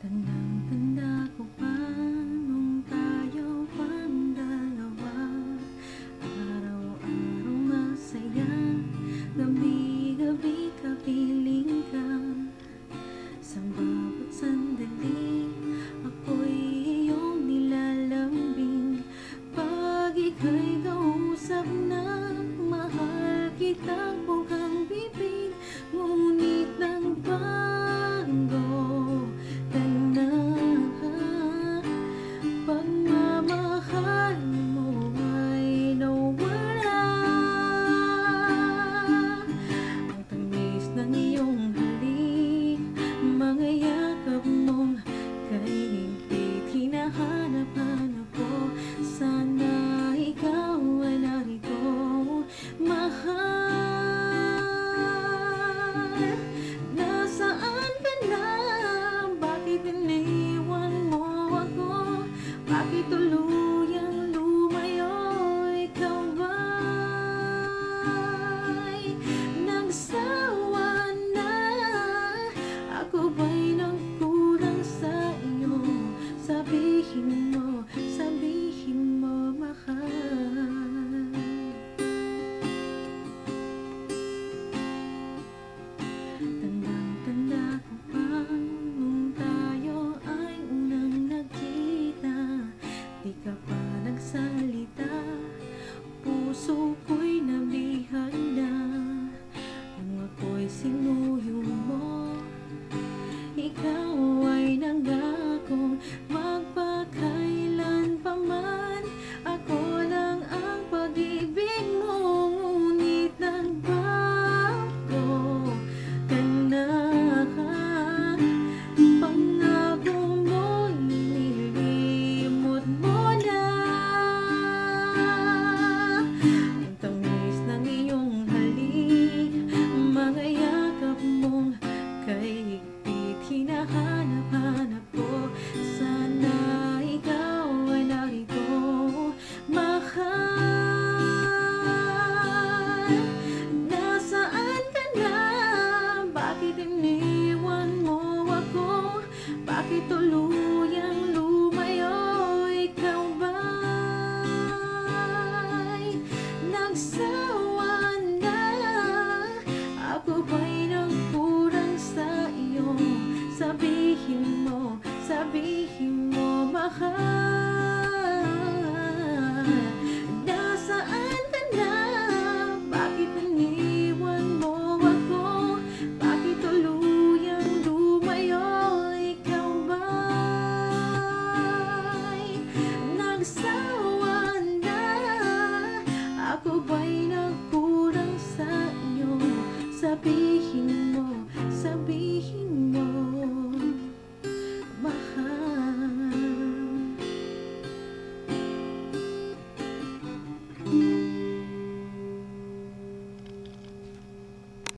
等等 Yeah. 我。ako'y tuluyang lumayo Ikaw ba'y nagsawa na? Ako ba'y nagkurang sa iyo? Sabihin mo, sabihin mo, mahal